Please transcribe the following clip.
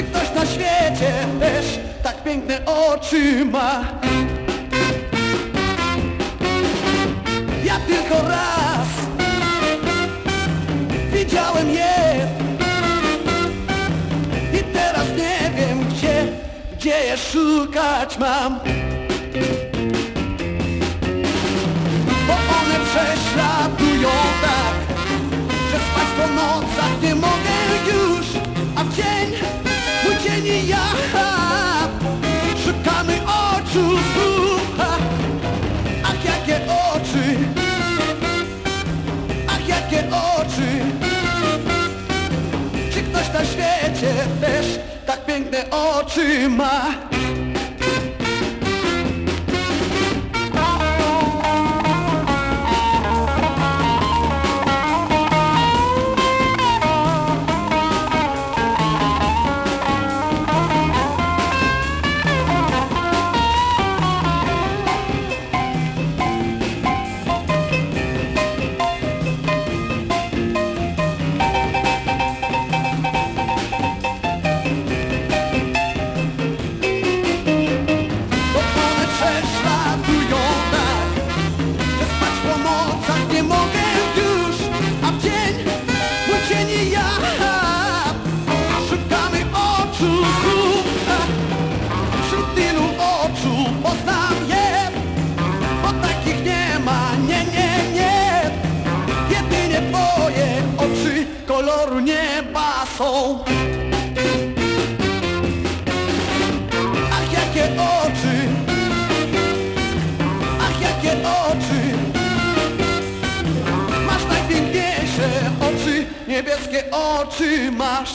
czy ktoś na świecie też tak piękne oczy ma. Ja tylko raz widziałem je i teraz nie wiem gdzie, gdzie je szukać mam. Oczy ma? Koloru nieba są. Ach jakie oczy Ach jakie oczy. Masz najpiękniejsze oczy Niebieskie oczy masz